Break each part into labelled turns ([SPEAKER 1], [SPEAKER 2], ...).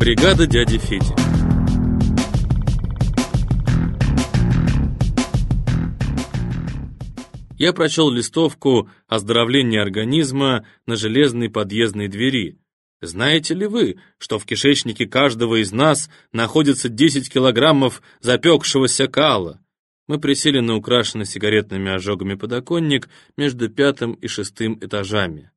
[SPEAKER 1] Бригада дяди Феди Я прочел листовку «Оздоровление организма» на железной подъездной двери. Знаете ли вы, что в кишечнике каждого из нас находится 10 килограммов запекшегося кала? Мы присели на украшенный сигаретными ожогами подоконник между пятым и шестым этажами.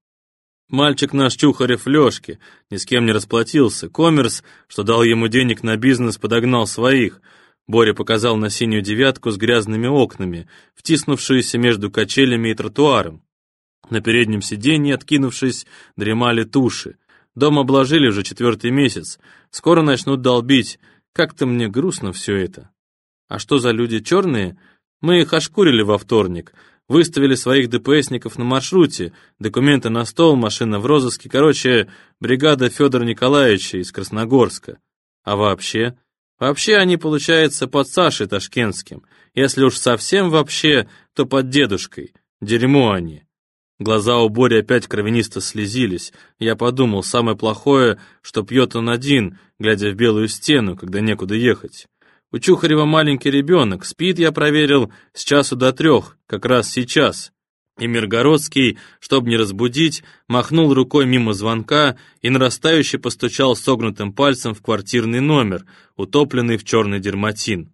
[SPEAKER 1] Мальчик наш Чухарев Лёшки ни с кем не расплатился. Коммерс, что дал ему денег на бизнес, подогнал своих — Боря показал на синюю девятку с грязными окнами, втиснувшуюся между качелями и тротуаром. На переднем сиденье, откинувшись, дремали туши. Дом обложили уже четвертый месяц. Скоро начнут долбить. Как-то мне грустно все это. А что за люди черные? Мы их ошкурили во вторник. Выставили своих ДПСников на маршруте. Документы на стол, машина в розыске. Короче, бригада Федора Николаевича из Красногорска. А вообще, Вообще они, получается, под Сашей Ташкентским. Если уж совсем вообще, то под дедушкой. Дерьмо они. Глаза у Бори опять кровянисто слезились. Я подумал, самое плохое, что пьет он один, глядя в белую стену, когда некуда ехать. У Чухарева маленький ребенок, спит, я проверил, с часу до трех, как раз сейчас. И Миргородский, чтобы не разбудить, махнул рукой мимо звонка и нарастающе постучал согнутым пальцем в квартирный номер, утопленный в черный дерматин.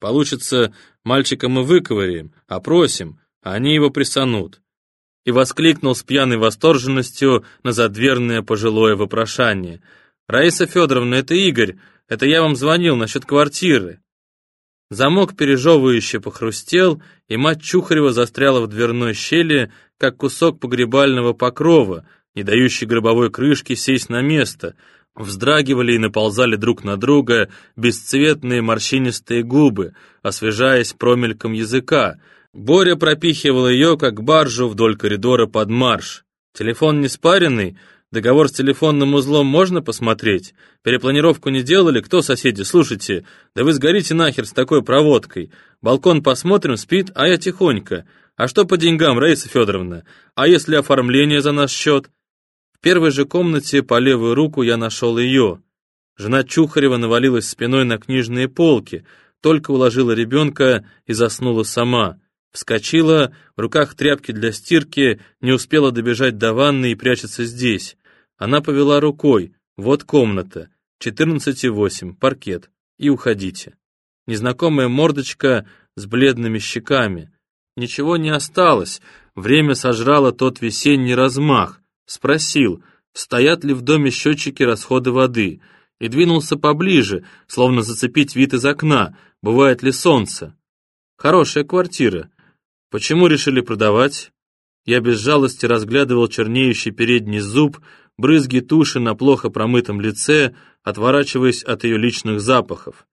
[SPEAKER 1] Получится, мальчика мы выковыряем, опросим, а они его присанут. И воскликнул с пьяной восторженностью на задверное пожилое вопрошание. «Раиса Федоровна, это Игорь, это я вам звонил насчет квартиры». Замок пережевывающе похрустел, и мать Чухарева застряла в дверной щели, как кусок погребального покрова, не дающий гробовой крышке сесть на место. Вздрагивали и наползали друг на друга бесцветные морщинистые губы, освежаясь промельком языка. Боря пропихивал ее, как баржу, вдоль коридора под марш. Телефон не спаренный, Договор с телефонным узлом можно посмотреть? Перепланировку не делали? Кто соседи? Слушайте, да вы сгорите нахер с такой проводкой. Балкон посмотрим, спит, а я тихонько. А что по деньгам, Раиса Федоровна? А если оформление за наш счет? В первой же комнате по левую руку я нашел ее. Жена Чухарева навалилась спиной на книжные полки, только уложила ребенка и заснула сама. Вскочила, в руках тряпки для стирки, не успела добежать до ванны и прячется здесь. Она повела рукой. Вот комната. 14,8, паркет. И уходите. Незнакомая мордочка с бледными щеками. Ничего не осталось. Время сожрало тот весенний размах. Спросил, стоят ли в доме счетчики расхода воды. И двинулся поближе, словно зацепить вид из окна. Бывает ли солнце? Хорошая квартира. Почему решили продавать? Я без жалости разглядывал чернеющий передний зуб, брызги туши на плохо промытом лице, отворачиваясь от ее личных запахов.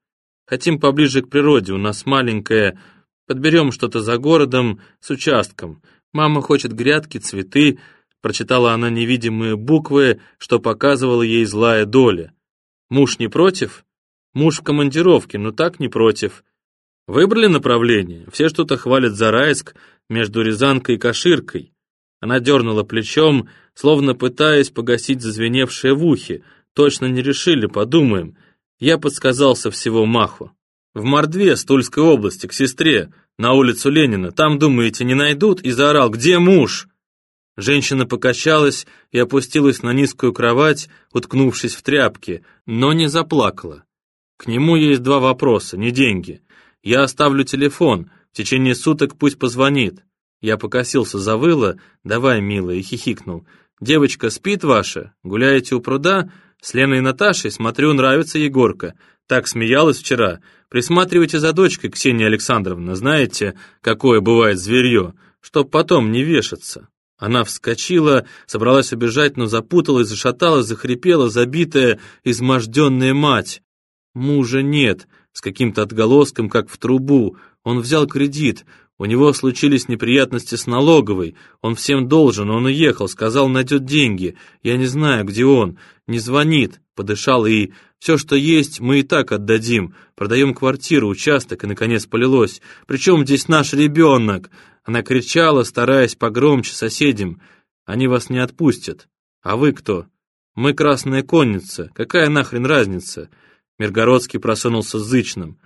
[SPEAKER 1] Хотим поближе к природе, у нас маленькая, подберем что-то за городом с участком. Мама хочет грядки, цветы, прочитала она невидимые буквы, что показывала ей злая доля. Муж не против? Муж в командировке, но так не против. Выбрали направление, все что-то хвалят за Райск между Рязанкой и Каширкой. Она дернула плечом, словно пытаясь погасить зазвеневшее в ухе. Точно не решили, подумаем. Я подсказался всего маху. В Мордве, Стульской области, к сестре, на улицу Ленина. Там, думаете, не найдут? И заорал «Где муж?» Женщина покачалась и опустилась на низкую кровать, уткнувшись в тряпки, но не заплакала. К нему есть два вопроса, не деньги. Я оставлю телефон, в течение суток пусть позвонит. Я покосился, завыла, давай, милая, и хихикнул. Девочка спит ваша? Гуляете у пруда? С Леной и Наташей, смотрю, нравится Егорка. Так смеялась вчера. Присматривайте за дочкой, Ксения Александровна, знаете, какое бывает зверье, чтоб потом не вешаться. Она вскочила, собралась убежать, но запуталась, зашаталась, захрипела, забитая, изможденная мать. Мужа нет, с каким-то отголоском, как в трубу. Он взял кредит, у него случились неприятности с налоговой, он всем должен, он уехал, сказал, найдет деньги. Я не знаю, где он, не звонит, подышал и... Все, что есть, мы и так отдадим. Продаем квартиру, участок, и, наконец, полилось. Причем здесь наш ребенок? Она кричала, стараясь погромче соседям. Они вас не отпустят. А вы кто? Мы красная конница, какая нахрен разница? Миргородский просунулся зычным.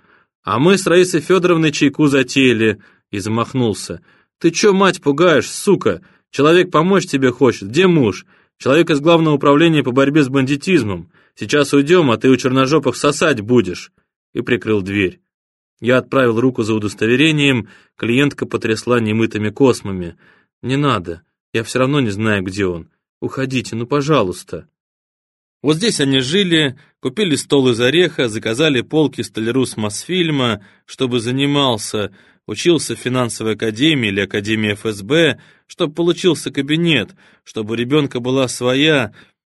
[SPEAKER 1] А мы с Раисой Федоровной чайку затеяли и замахнулся. Ты чё, мать, пугаешь, сука? Человек помочь тебе хочет, где муж? Человек из главного управления по борьбе с бандитизмом. Сейчас уйдем, а ты у черножопых сосать будешь. И прикрыл дверь. Я отправил руку за удостоверением, клиентка потрясла немытыми космами. «Не надо, я все равно не знаю, где он. Уходите, ну пожалуйста». Вот здесь они жили, купили стол из ореха, заказали полки столяру с Мосфильма, чтобы занимался, учился в финансовой академии или академии ФСБ, чтобы получился кабинет, чтобы у ребенка была своя.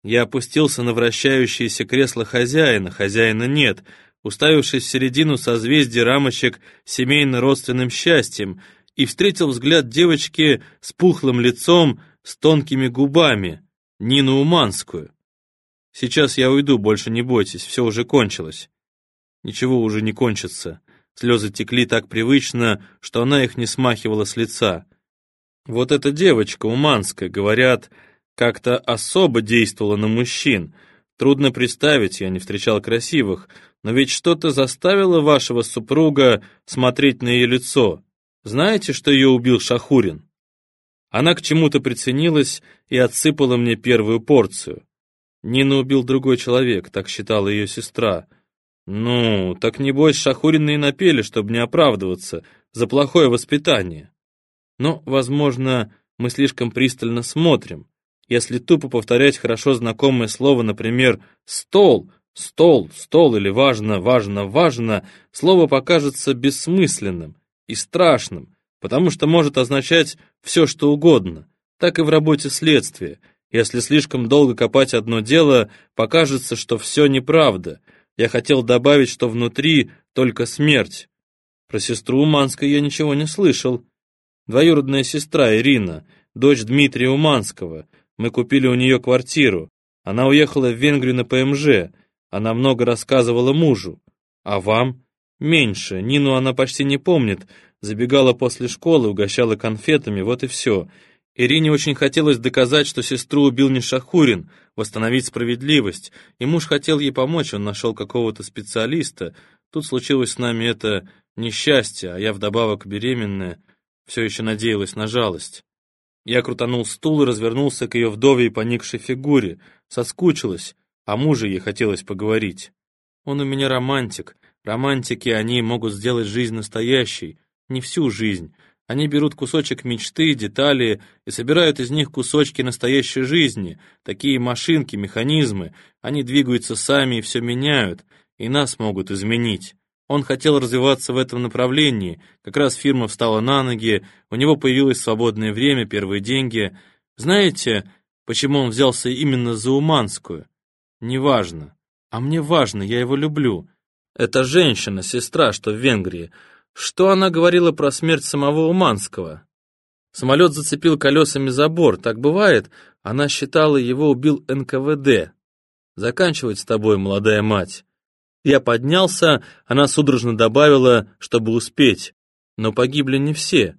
[SPEAKER 1] Я опустился на вращающееся кресло хозяина, хозяина нет, уставившись в середину созвездия рамочек семейно-родственным счастьем, и встретил взгляд девочки с пухлым лицом, с тонкими губами, Нину Уманскую. Сейчас я уйду, больше не бойтесь, все уже кончилось. Ничего уже не кончится. Слезы текли так привычно, что она их не смахивала с лица. Вот эта девочка Уманская, говорят, как-то особо действовала на мужчин. Трудно представить, я не встречал красивых, но ведь что-то заставило вашего супруга смотреть на ее лицо. Знаете, что ее убил Шахурин? Она к чему-то приценилась и отсыпала мне первую порцию. Нина убил другой человек, так считала ее сестра. Ну, так небось Шахурины и напели, чтобы не оправдываться, за плохое воспитание. Но, возможно, мы слишком пристально смотрим. Если тупо повторять хорошо знакомое слово, например, «стол», «стол», «стол» или «важно», «важно», «важно», слово покажется бессмысленным и страшным, потому что может означать все, что угодно. Так и в работе следствия – если слишком долго копать одно дело, покажется, что все неправда. Я хотел добавить, что внутри только смерть. Про сестру Уманской я ничего не слышал. Двоюродная сестра Ирина, дочь Дмитрия Уманского. Мы купили у нее квартиру. Она уехала в Венгрию на ПМЖ. Она много рассказывала мужу. А вам? Меньше. Нину она почти не помнит. Забегала после школы, угощала конфетами, вот и все. Ирине очень хотелось доказать, что сестру убил не Шахурин, восстановить справедливость, и муж хотел ей помочь, он нашел какого-то специалиста. Тут случилось с нами это несчастье, а я вдобавок беременная, все еще надеялась на жалость. Я крутанул стул и развернулся к ее вдове и поникшей фигуре, соскучилась, а муже ей хотелось поговорить. Он у меня романтик, романтики, они могут сделать жизнь настоящей, не всю жизнь, они берут кусочек мечты, детали и собирают из них кусочки настоящей жизни, такие машинки, механизмы. Они двигаются сами и все меняют, и нас могут изменить. Он хотел развиваться в этом направлении, как раз фирма встала на ноги, у него появилось свободное время, первые деньги. Знаете, почему он взялся именно за Уманскую? Неважно. А мне важно, я его люблю. Это женщина, сестра, что в Венгрии. Что она говорила про смерть самого Уманского? Самолет зацепил колесами забор, так бывает. Она считала, его убил НКВД. Заканчивать с тобой, молодая мать. Я поднялся, она судорожно добавила, чтобы успеть. Но погибли не все.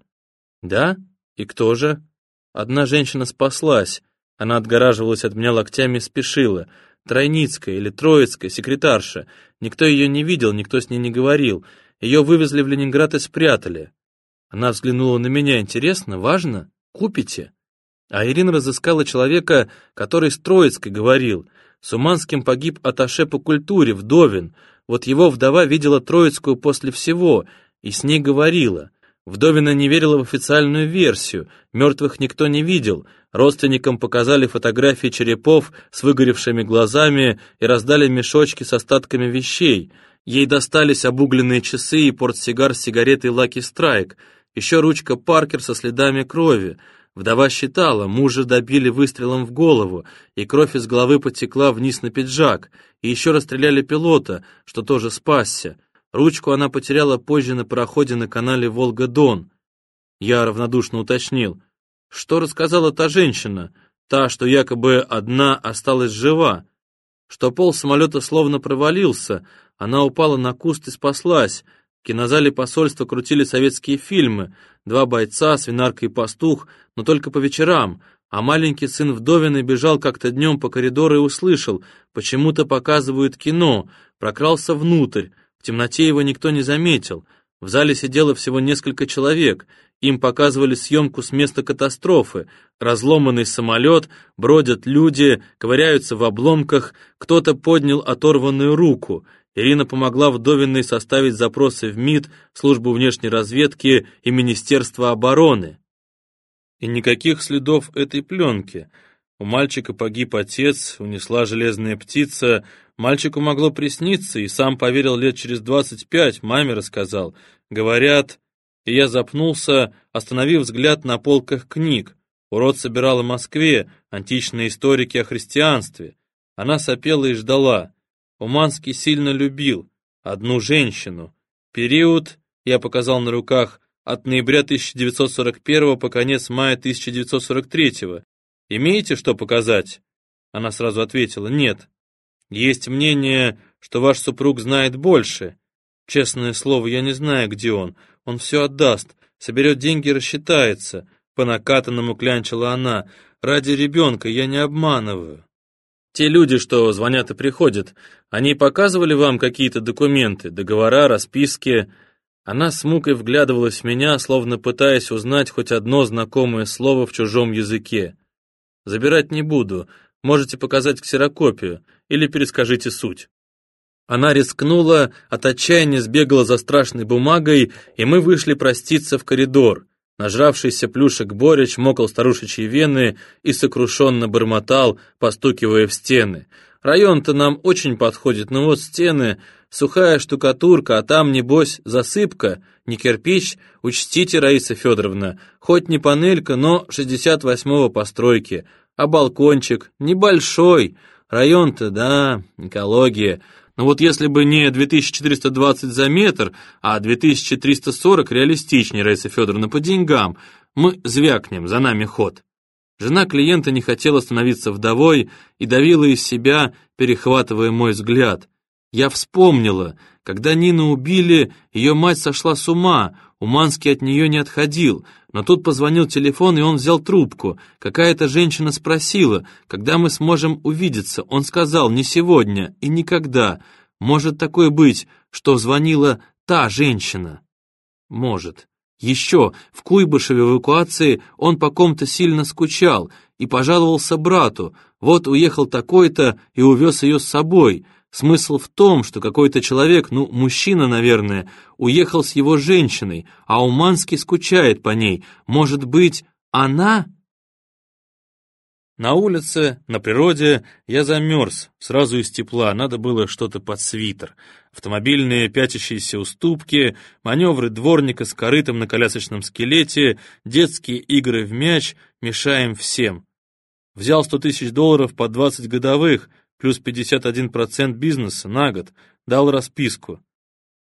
[SPEAKER 1] Да? И кто же? Одна женщина спаслась. Она отгораживалась от меня локтями и спешила. Тройницкая или Троицкая, секретарша. Никто ее не видел, никто с ней не говорил. Ее вывезли в Ленинград и спрятали. Она взглянула на меня. Интересно? Важно? Купите? А Ирина разыскала человека, который с Троицкой говорил. С Уманским погиб аташе по культуре, Вдовин. Вот его вдова видела Троицкую после всего и с ней говорила. Вдовина не верила в официальную версию, мертвых никто не видел. Родственникам показали фотографии черепов с выгоревшими глазами и раздали мешочки с остатками вещей — Ей достались обугленные часы и портсигар с сигаретой Lucky Strike, еще ручка Паркер со следами крови. Вдова считала, мужа добили выстрелом в голову, и кровь из головы потекла вниз на пиджак, и еще расстреляли пилота, что тоже спасся. Ручку она потеряла позже на пароходе на канале Волга-Дон. Я равнодушно уточнил. Что рассказала та женщина? Та, что якобы одна осталась жива. Что пол самолета словно провалился, она упала на куст и спаслась. В кинозале посольства крутили советские фильмы. Два бойца, свинарка и пастух, но только по вечерам. А маленький сын вдовины бежал как-то днем по коридору и услышал, почему-то показывают кино, прокрался внутрь, в темноте его никто не заметил. В зале сидело всего несколько человек, им показывали съемку с места катастрофы. Разломанный самолет, бродят люди, ковыряются в обломках, кто-то поднял оторванную руку. Ирина помогла вдовиной составить запросы в МИД, Службу внешней разведки и Министерство обороны. И никаких следов этой пленки. У мальчика погиб отец, унесла железная птица. Мальчику могло присниться, и сам поверил лет через двадцать пять, маме рассказал. Говорят, и я запнулся, остановив взгляд на полках книг. Урод собирал в Москве античные историки о христианстве. Она сопела и ждала. Уманский сильно любил одну женщину. Период, я показал на руках, от ноября 1941 по конец мая 1943. Имеете что показать? Она сразу ответила, нет. Есть мнение, что ваш супруг знает больше. Честное слово, я не знаю, где он. Он все отдаст, соберет деньги и рассчитается. По накатанному клянчила она. Ради ребенка я не обманываю. Те люди, что звонят и приходят, они показывали вам какие-то документы, договора, расписки? Она с мукой вглядывалась в меня, словно пытаясь узнать хоть одно знакомое слово в чужом языке. Забирать не буду, можете показать ксерокопию или перескажите суть. Она рискнула, от отчаяния сбегала за страшной бумагой, и мы вышли проститься в коридор. Нажравшийся плюшек Боря чмокал старушечьи вены и сокрушенно бормотал, постукивая в стены. Район-то нам очень подходит, но вот стены, сухая штукатурка, а там, небось, засыпка, не кирпич, учтите, Раиса Федоровна, хоть не панелька, но 68-го постройки, а балкончик небольшой, район-то, да, экология, но вот если бы не 2420 за метр, а 2340 реалистичнее, Раиса Федоровна, по деньгам, мы звякнем, за нами ход. Жена клиента не хотела становиться вдовой и давила из себя, перехватывая мой взгляд. Я вспомнила, когда Нину убили, ее мать сошла с ума, Уманский от нее не отходил, но тут позвонил телефон, и он взял трубку. Какая-то женщина спросила, когда мы сможем увидеться. Он сказал, не сегодня и никогда. Может такое быть, что звонила та женщина? Может. Еще в Куйбышеве эвакуации он по ком-то сильно скучал и пожаловался брату. Вот уехал такой-то и увез ее с собой. Смысл в том, что какой-то человек, ну, мужчина, наверное, уехал с его женщиной, а Уманский скучает по ней. Может быть, она? На улице, на природе я замерз, сразу из тепла, надо было что-то под свитер. Автомобильные пятящиеся уступки, маневры дворника с корытом на колясочном скелете, детские игры в мяч, мешаем всем. Взял сто тысяч долларов по двадцать годовых, плюс 51% бизнеса на год, дал расписку.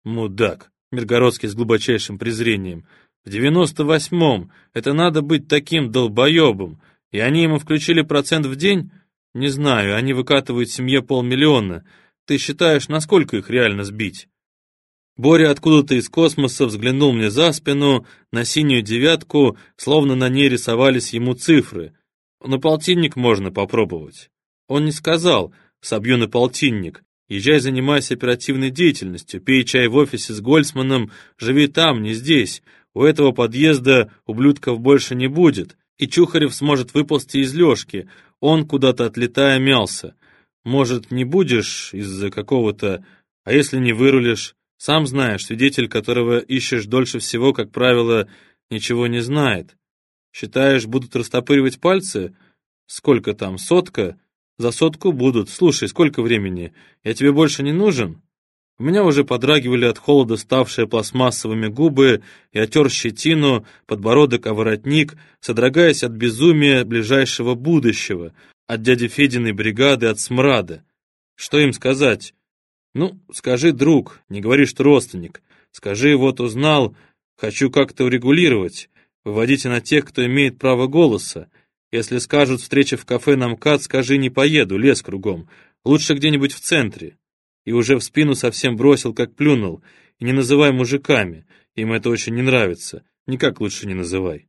[SPEAKER 1] Мудак, Миргородский с глубочайшим презрением. В девяносто восьмом это надо быть таким долбоебом, и они ему включили процент в день? Не знаю, они выкатывают семье полмиллиона. Ты считаешь, насколько их реально сбить? Боря откуда-то из космоса взглянул мне за спину, на синюю девятку, словно на ней рисовались ему цифры. На полтинник можно попробовать. Он не сказал, собью на полтинник. Езжай, занимайся оперативной деятельностью, пей чай в офисе с Гольцманом, живи там, не здесь. У этого подъезда ублюдков больше не будет, и Чухарев сможет выползти из лёжки. Он куда-то отлетая мялся. Может, не будешь из-за какого-то... А если не вырулишь? Сам знаешь, свидетель, которого ищешь дольше всего, как правило, ничего не знает. Считаешь, будут растопыривать пальцы? Сколько там, сотка? За сотку будут. Слушай, сколько времени? Я тебе больше не нужен?» У меня уже подрагивали от холода ставшие пластмассовыми губы, и отер щетину, подбородок о воротник, содрогаясь от безумия ближайшего будущего, от дяди Фединой бригады, от смрада. Что им сказать? Ну, скажи, друг, не говори, что родственник. Скажи, вот узнал, хочу как-то урегулировать. Выводите на тех, кто имеет право голоса. Если скажут встреча в кафе на МКАД, скажи не поеду, лес кругом. Лучше где-нибудь в центре. И уже в спину совсем бросил, как плюнул. И не называй мужиками, им это очень не нравится. Никак лучше не называй.